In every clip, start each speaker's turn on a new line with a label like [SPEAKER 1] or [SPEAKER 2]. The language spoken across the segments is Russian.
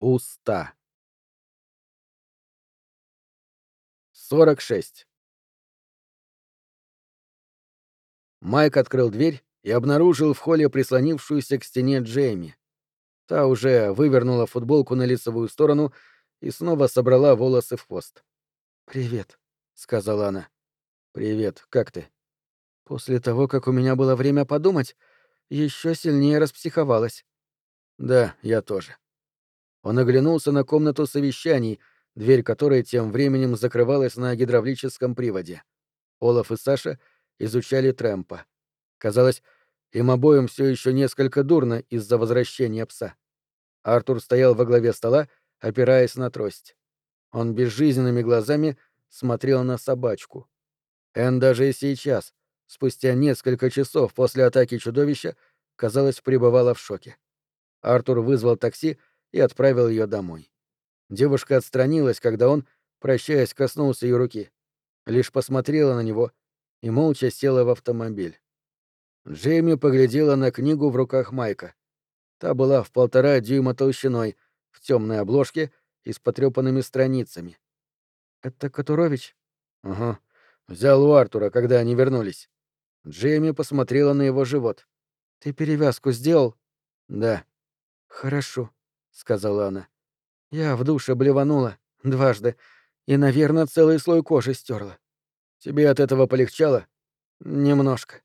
[SPEAKER 1] Уста. 46. Майк открыл дверь и обнаружил в холле прислонившуюся к стене Джейми. Та уже вывернула футболку на лицевую сторону и снова собрала волосы в хвост. «Привет», — сказала она. «Привет, как ты?» «После того, как у меня было время подумать, еще сильнее распсиховалась». «Да, я тоже». Он оглянулся на комнату совещаний, дверь которой тем временем закрывалась на гидравлическом приводе. Олаф и Саша изучали Трэмпа. Казалось, им обоим все еще несколько дурно из-за возвращения пса. Артур стоял во главе стола, опираясь на трость. Он безжизненными глазами смотрел на собачку. Эн даже и сейчас, спустя несколько часов после атаки чудовища, казалось, пребывала в шоке. Артур вызвал такси и отправил ее домой. Девушка отстранилась, когда он, прощаясь, коснулся ее руки. Лишь посмотрела на него и молча села в автомобиль. Джейми поглядела на книгу в руках Майка. Та была в полтора дюйма толщиной, в темной обложке и с потрепанными страницами. «Это Катурович?» «Ага. Взял у Артура, когда они вернулись». Джейми посмотрела на его живот. «Ты перевязку сделал?» «Да». «Хорошо», — сказала она. «Я в душе блеванула дважды и, наверное, целый слой кожи стерла. Тебе от этого полегчало?» «Немножко».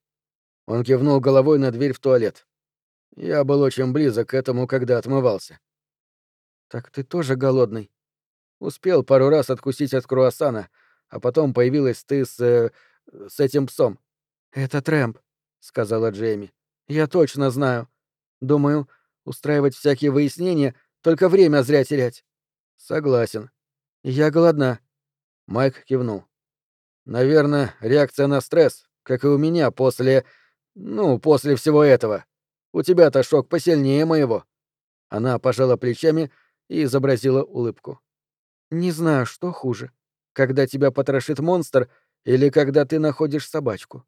[SPEAKER 1] Он кивнул головой на дверь в туалет. Я был очень близок к этому, когда отмывался. «Так ты тоже голодный?» «Успел пару раз откусить от круассана, а потом появилась ты с... Э, с этим псом». «Это Трэмп», — сказала Джейми. «Я точно знаю. Думаю, Устраивать всякие выяснения — только время зря терять. Согласен. Я голодна. Майк кивнул. Наверное, реакция на стресс, как и у меня после... Ну, после всего этого. У тебя-то шок посильнее моего. Она пожала плечами и изобразила улыбку. Не знаю, что хуже. Когда тебя потрошит монстр или когда ты находишь собачку.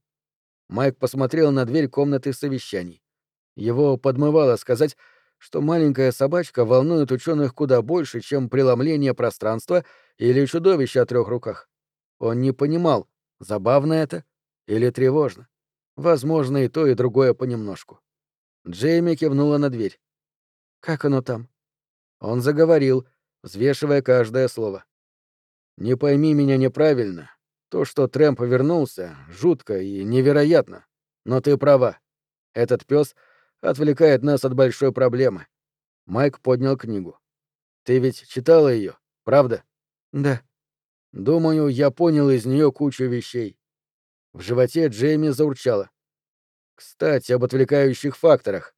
[SPEAKER 1] Майк посмотрел на дверь комнаты совещаний. Его подмывало сказать, что маленькая собачка волнует ученых куда больше, чем преломление пространства или чудовище о трех руках. Он не понимал, забавно это или тревожно. Возможно, и то, и другое понемножку. Джейми кивнула на дверь. «Как оно там?» Он заговорил, взвешивая каждое слово. «Не пойми меня неправильно. То, что Трэмп вернулся, жутко и невероятно. Но ты права. Этот пес — отвлекает нас от большой проблемы. Майк поднял книгу. Ты ведь читала ее, правда? Да. Думаю, я понял из нее кучу вещей. В животе Джейми заурчала. Кстати, об отвлекающих факторах.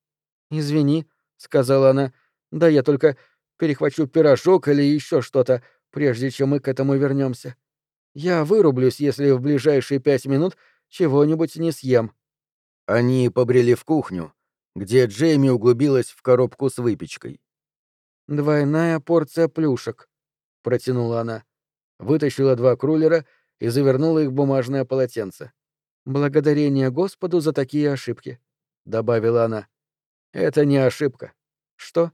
[SPEAKER 1] Извини, сказала она. Да я только перехвачу пирожок или еще что-то, прежде чем мы к этому вернемся. Я вырублюсь, если в ближайшие пять минут чего-нибудь не съем. Они побрели в кухню, где Джейми углубилась в коробку с выпечкой. «Двойная порция плюшек», — протянула она. Вытащила два крулера и завернула их в бумажное полотенце. «Благодарение Господу за такие ошибки», — добавила она. «Это не ошибка». «Что?»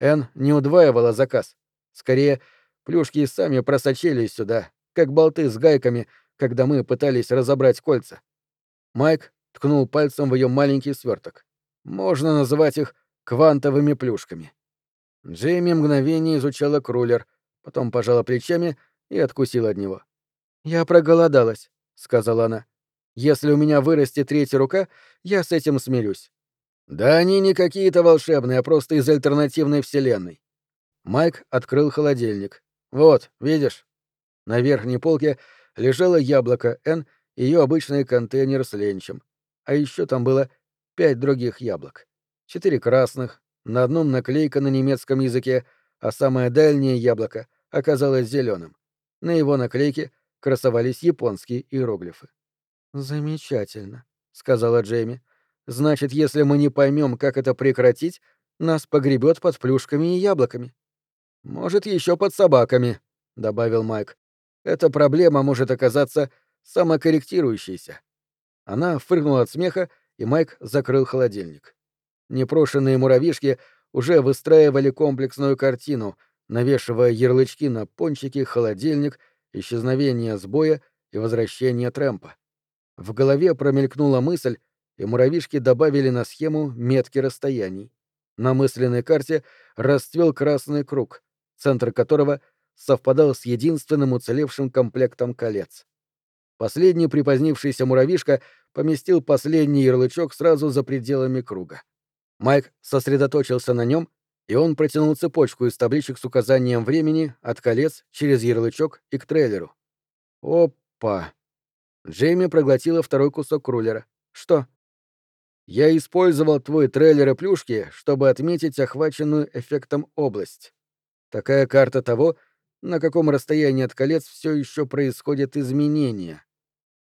[SPEAKER 1] Эн не удваивала заказ. Скорее, плюшки сами просочились сюда, как болты с гайками, когда мы пытались разобрать кольца. Майк ткнул пальцем в ее маленький сверток. Можно называть их квантовыми плюшками. Джейми мгновение изучала крулер, потом пожала плечами и откусила от него. «Я проголодалась», — сказала она. «Если у меня вырастет третья рука, я с этим смирюсь». «Да они не какие-то волшебные, а просто из альтернативной вселенной». Майк открыл холодильник. «Вот, видишь?» На верхней полке лежало яблоко Н и ее обычный контейнер с ленчем. А еще там было пять других яблок. Четыре красных, на одном наклейка на немецком языке, а самое дальнее яблоко оказалось зеленым. На его наклейке красовались японские иероглифы. «Замечательно», — сказала Джейми. «Значит, если мы не поймем, как это прекратить, нас погребет под плюшками и яблоками». «Может, еще под собаками», — добавил Майк. «Эта проблема может оказаться самокорректирующейся». Она фыркнула от смеха и Майк закрыл холодильник. Непрошенные муравьишки уже выстраивали комплексную картину, навешивая ярлычки на пончики, холодильник, исчезновение сбоя и возвращение Трэмпа. В голове промелькнула мысль, и муравьишки добавили на схему метки расстояний. На мысленной карте расцвел красный круг, центр которого совпадал с единственным уцелевшим комплектом колец. Последний припозднившийся муравьишка поместил последний ярлычок сразу за пределами круга. Майк сосредоточился на нем, и он протянул цепочку из табличек с указанием времени от колец через ярлычок и к трейлеру. Опа! Джейми проглотила второй кусок рулера. Что? Я использовал твой трейлер и плюшки, чтобы отметить охваченную эффектом область. Такая карта того, на каком расстоянии от колец все еще происходят изменения.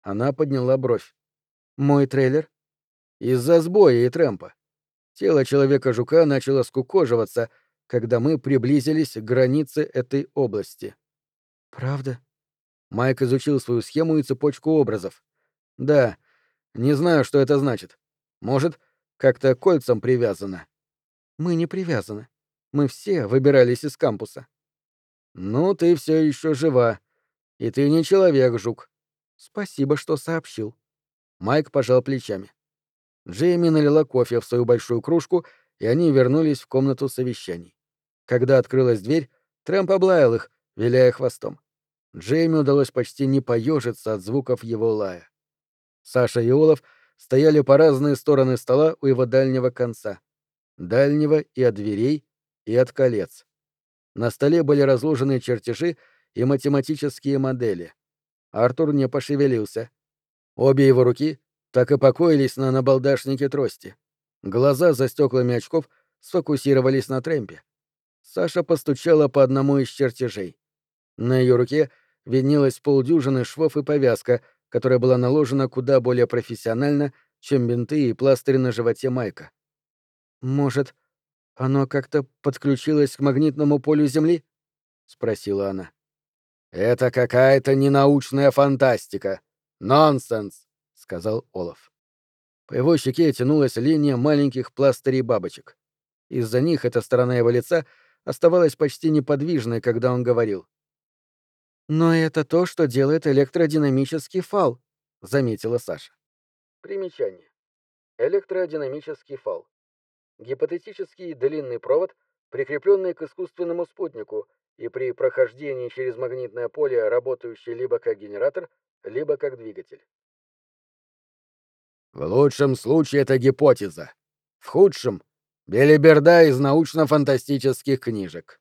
[SPEAKER 1] Она подняла бровь. Мой трейлер? Из-за сбоя и трэмпа. Тело человека-жука начало скукоживаться, когда мы приблизились к границе этой области. Правда? Майк изучил свою схему и цепочку образов. Да, не знаю, что это значит. Может, как-то кольцам привязано. Мы не привязаны. Мы все выбирались из кампуса. Ну, ты все еще жива. И ты не человек, жук. Спасибо, что сообщил. Майк пожал плечами. Джейми налила кофе в свою большую кружку, и они вернулись в комнату совещаний. Когда открылась дверь, Трэмп облаял их, виляя хвостом. Джейми удалось почти не поежиться от звуков его лая. Саша и Олаф стояли по разные стороны стола у его дальнего конца. Дальнего и от дверей, и от колец. На столе были разложены чертежи и математические модели. Артур не пошевелился. Обе его руки так и покоились на набалдашнике трости. Глаза за стеклами очков сфокусировались на трэмпе. Саша постучала по одному из чертежей. На ее руке виднелась полдюжины швов и повязка, которая была наложена куда более профессионально, чем бинты и пластыри на животе Майка. «Может, оно как-то подключилось к магнитному полю Земли?» — спросила она. «Это какая-то ненаучная фантастика. Нонсенс!» сказал Олаф. По его щеке тянулась линия маленьких пластырей бабочек. Из-за них эта сторона его лица оставалась почти неподвижной, когда он говорил. «Но это то, что делает электродинамический фал», — заметила Саша. Примечание. Электродинамический фал. Гипотетический длинный провод, прикрепленный к искусственному спутнику и при прохождении через магнитное поле работающий либо как генератор, либо как двигатель. В лучшем случае это гипотеза. В худшем — белиберда из научно-фантастических книжек.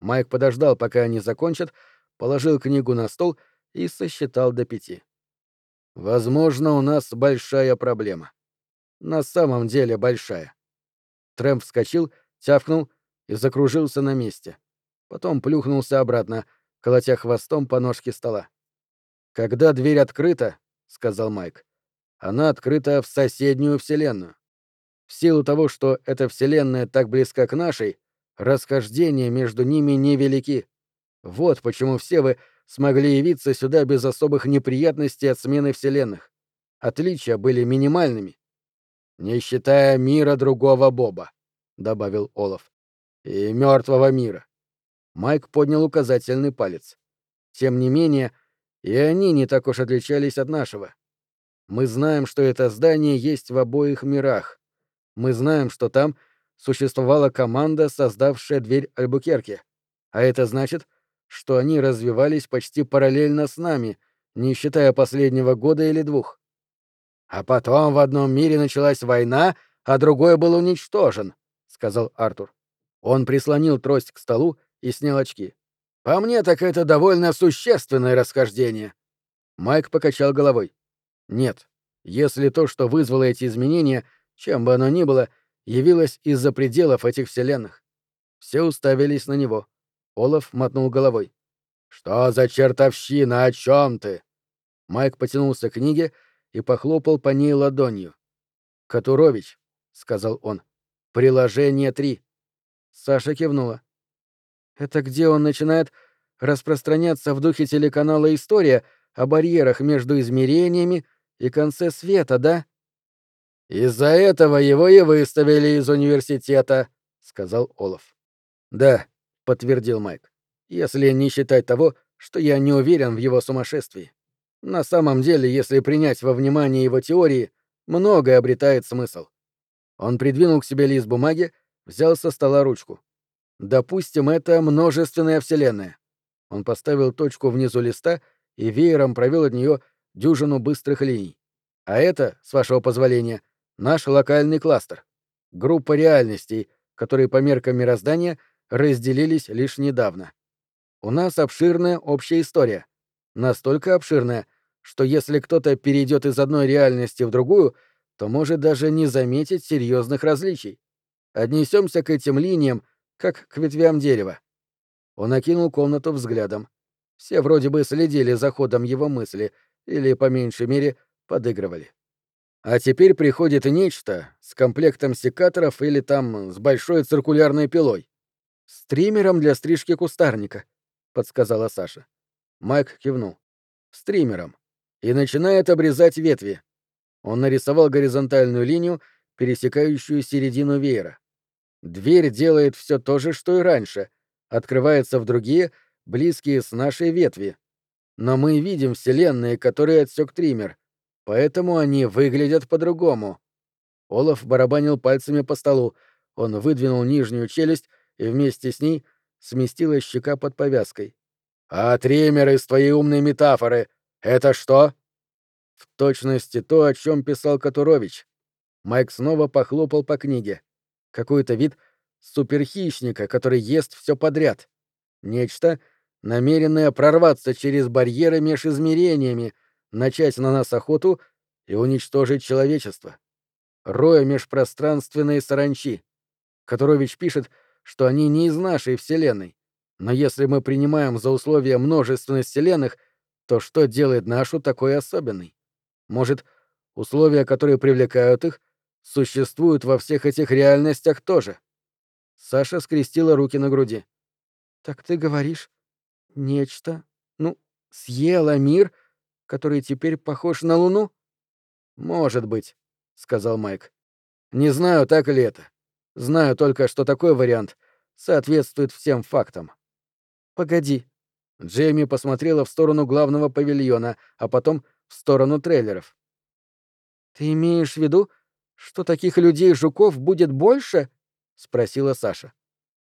[SPEAKER 1] Майк подождал, пока они закончат, положил книгу на стол и сосчитал до пяти. «Возможно, у нас большая проблема. На самом деле большая». Трэмп вскочил, тявкнул и закружился на месте. Потом плюхнулся обратно, колотя хвостом по ножке стола. «Когда дверь открыта», — сказал Майк, она открыта в соседнюю Вселенную. В силу того, что эта Вселенная так близка к нашей, расхождения между ними невелики. Вот почему все вы смогли явиться сюда без особых неприятностей от смены Вселенных. Отличия были минимальными. «Не считая мира другого Боба», — добавил Олаф. «И мертвого мира». Майк поднял указательный палец. Тем не менее, и они не так уж отличались от нашего. Мы знаем, что это здание есть в обоих мирах. Мы знаем, что там существовала команда, создавшая дверь Альбукерки. А это значит, что они развивались почти параллельно с нами, не считая последнего года или двух. А потом в одном мире началась война, а другой был уничтожен, сказал Артур. Он прислонил трость к столу и снял очки. По мне так это довольно существенное расхождение. Майк покачал головой. Нет. Если то, что вызвало эти изменения, чем бы оно ни было, явилось из-за пределов этих вселенных. Все уставились на него. Олаф мотнул головой. «Что за чертовщина? О чем ты?» Майк потянулся к книге и похлопал по ней ладонью. «Катурович», — сказал он, — «приложение три». Саша кивнула. «Это где он начинает распространяться в духе телеканала «История» о барьерах между измерениями, и конце света, да? Из-за этого его и выставили из университета, сказал Олаф. Да, подтвердил Майк. Если не считать того, что я не уверен в его сумасшествии. На самом деле, если принять во внимание его теории, многое обретает смысл. Он придвинул к себе лист бумаги, взял со стола ручку. Допустим, это множественная вселенная. Он поставил точку внизу листа и веером провел от нее дюжину быстрых линий. А это, с вашего позволения, наш локальный кластер. Группа реальностей, которые по меркам мироздания разделились лишь недавно. У нас обширная общая история. Настолько обширная, что если кто-то перейдет из одной реальности в другую, то может даже не заметить серьезных различий. Отнесемся к этим линиям, как к ветвям дерева. Он окинул комнату взглядом. Все вроде бы следили за ходом его мысли, или, по меньшей мере, подыгрывали. А теперь приходит нечто с комплектом секаторов или там с большой циркулярной пилой. С триммером для стрижки кустарника, подсказала Саша. Майк кивнул. С триммером. И начинает обрезать ветви. Он нарисовал горизонтальную линию, пересекающую середину веера. Дверь делает все то же, что и раньше, открывается в другие, близкие с нашей ветви. Но мы видим вселенные, которые отсек триммер, поэтому они выглядят по-другому. Олаф барабанил пальцами по столу. Он выдвинул нижнюю челюсть, и вместе с ней сместилась щека под повязкой. «А триммер из твоей умной метафоры — это что?» В точности то, о чем писал Катурович. Майк снова похлопал по книге. Какой-то вид суперхищника, который ест все подряд. Нечто, намеренное прорваться через барьеры меж измерениями, начать на нас охоту и уничтожить человечество. Роя межпространственные саранчи. Которович пишет, что они не из нашей Вселенной. Но если мы принимаем за условие множественность Вселенных, то что делает нашу такой особенной? Может, условия, которые привлекают их, существуют во всех этих реальностях тоже? Саша скрестила руки на груди. «Так ты говоришь, нечто, ну, съело мир, который теперь похож на Луну?» «Может быть», — сказал Майк. «Не знаю, так ли это. Знаю только, что такой вариант соответствует всем фактам». «Погоди». Джейми посмотрела в сторону главного павильона, а потом в сторону трейлеров. «Ты имеешь в виду, что таких людей-жуков будет больше?» — спросила Саша.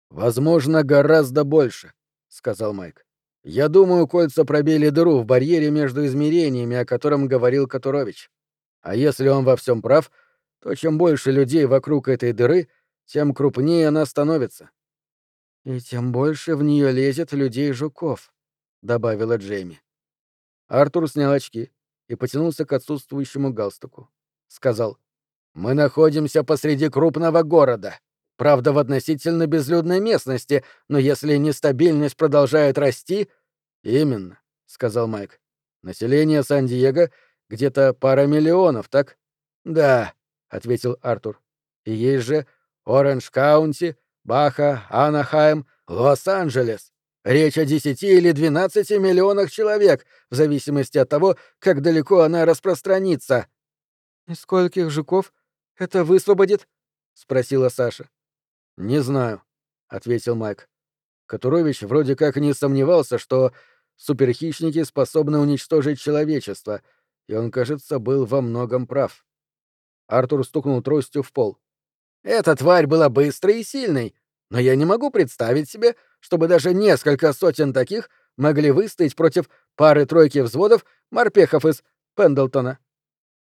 [SPEAKER 1] «Возможно, гораздо больше», — сказал Майк. «Я думаю, кольца пробили дыру в барьере между измерениями, о котором говорил Катурович. А если он во всем прав, то чем больше людей вокруг этой дыры, тем крупнее она становится». «И тем больше в нее лезет людей-жуков», — добавила Джейми. Артур снял очки и потянулся к отсутствующему галстуку. Сказал, «Мы находимся посреди крупного города. Правда, в относительно безлюдной местности, но если нестабильность продолжает расти...» «Именно», — сказал Майк. «Население Сан-Диего где-то пара миллионов, так?» «Да», — ответил Артур. «И есть же Оранж-Каунти, Баха, Анахайм, Лос-Анджелес. Речь о 10 или 12 миллионах человек, в зависимости от того, как далеко она распространится. «И скольких жуков это высвободит?» — спросила Саша. «Не знаю», — ответил Майк. Катурович вроде как не сомневался, что суперхищники способны уничтожить человечество, и он, кажется, был во многом прав. Артур стукнул тростью в пол. «Эта тварь была быстрой и сильной, но я не могу представить себе, чтобы даже несколько сотен таких могли выстоять против пары-тройки взводов морпехов из Пендлтона.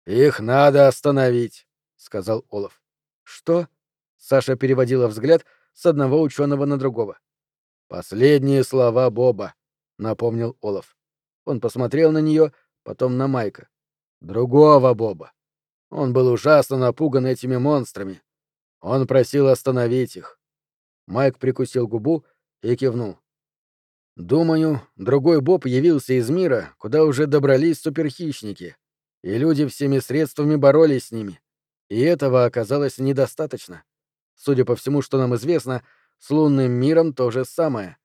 [SPEAKER 1] «Их надо остановить», — сказал Олаф. «Что?» — Саша переводила взгляд с одного ученого на другого. «Последние слова Боба», — напомнил Олаф. Он посмотрел на нее, потом на Майка. «Другого Боба. Он был ужасно напуган этими монстрами. Он просил остановить их. Майк прикусил губу и кивнул. «Думаю, другой Боб явился из мира, куда уже добрались суперхищники, и люди всеми средствами боролись с ними. И этого оказалось недостаточно. Судя по всему, что нам известно, с лунным миром то же самое.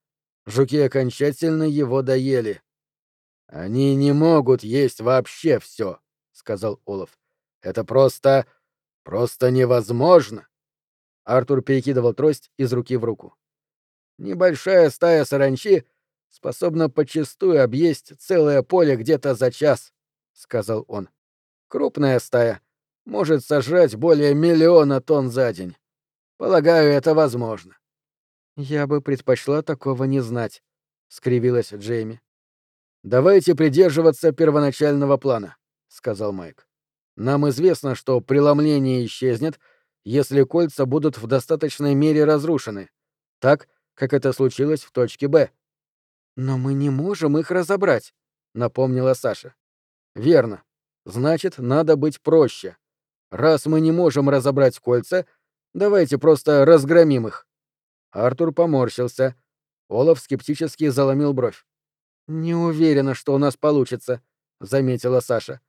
[SPEAKER 1] Жуки окончательно его доели. «Они не могут есть вообще все», — сказал Олаф. «Это просто... просто невозможно». Артур перекидывал трость из руки в руку. Небольшая стая саранчи способна почастую объесть целое поле где-то за час, сказал он. Крупная стая может сожрать более миллиона тонн за день. Полагаю, это возможно. Я бы предпочла такого не знать, скривилась Джейми. Давайте придерживаться первоначального плана, сказал Майк. Нам известно, что преломление исчезнет, если кольца будут в достаточной мере разрушены, так, как это случилось в точке Б. Но мы не можем их разобрать, напомнила Саша. Верно. Значит, надо быть проще. Раз мы не можем разобрать кольца, давайте просто разгромим их. Артур поморщился. Олаф скептически заломил бровь. Не уверена, что у нас получится, заметила Саша.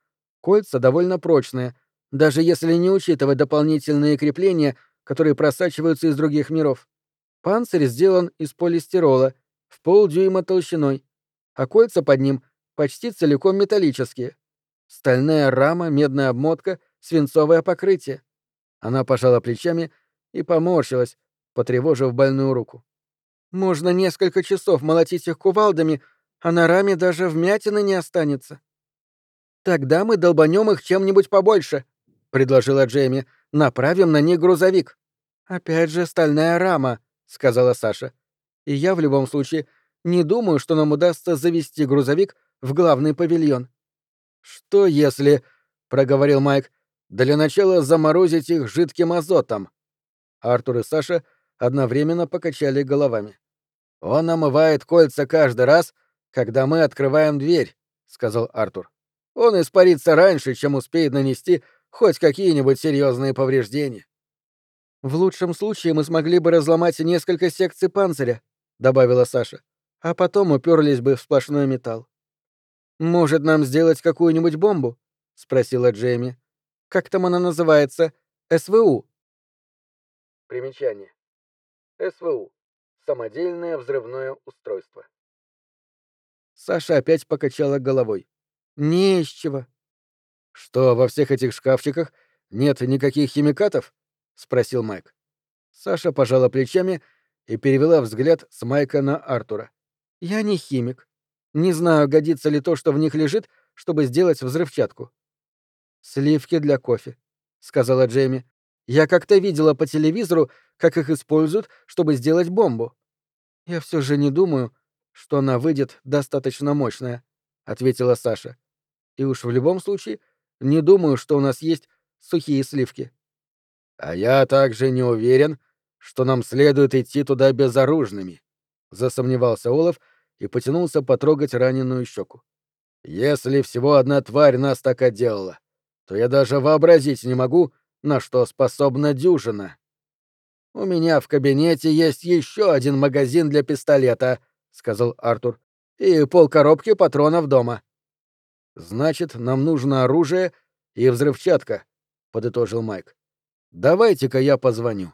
[SPEAKER 1] Кольца довольно прочные, даже если не учитывать дополнительные крепления, которые просачиваются из других миров. Панцирь сделан из полистирола, в полдюйма толщиной, а кольца под ним почти целиком металлические. Стальная рама, медная обмотка, свинцовое покрытие. Она пожала плечами и поморщилась, потревожив больную руку. Можно несколько часов молотить их кувалдами, а на раме даже вмятины не останется. Тогда мы долбанем их чем-нибудь побольше, предложила Джейми. Направим на них грузовик. Опять же стальная рама, сказала Саша. И я в любом случае не думаю, что нам удастся завести грузовик в главный павильон. Что если, проговорил Майк, для начала заморозить их жидким азотом? Артур и Саша одновременно покачали головами. Он омывает кольца каждый раз, когда мы открываем дверь, сказал Артур. Он испарится раньше, чем успеет нанести хоть какие-нибудь серьезные повреждения. В лучшем случае мы смогли бы разломать несколько секций панциря, добавила Саша, а потом уперлись бы в сплошной металл. Может, нам сделать какую-нибудь бомбу? спросила Джейми. Как там она называется? СВУ. Примечание. СВУ. Самодельное взрывное устройство. Саша опять покачала головой. Не из чего. Что, во всех этих шкафчиках нет никаких химикатов? спросил Майк. Саша пожала плечами и перевела взгляд с Майка на Артура. Я не химик. Не знаю, годится ли то, что в них лежит, чтобы сделать взрывчатку. Сливки для кофе, сказала Джейми. Я как-то видела по телевизору, как их используют, чтобы сделать бомбу. Я все же не думаю, что она выйдет достаточно мощная, ответила Саша. И уж в любом случае не думаю, что у нас есть сухие сливки. А я также не уверен, что нам следует идти туда безоружными, засомневался Олаф и потянулся потрогать раненую щеку. Если всего одна тварь нас так отделала, то я даже вообразить не могу, на что способна дюжина. У меня в кабинете есть еще один магазин для пистолета, сказал Артур, и полкоробки патронов дома. Значит, нам нужно оружие и взрывчатка, подытожил Майк. Давайте-ка я позвоню.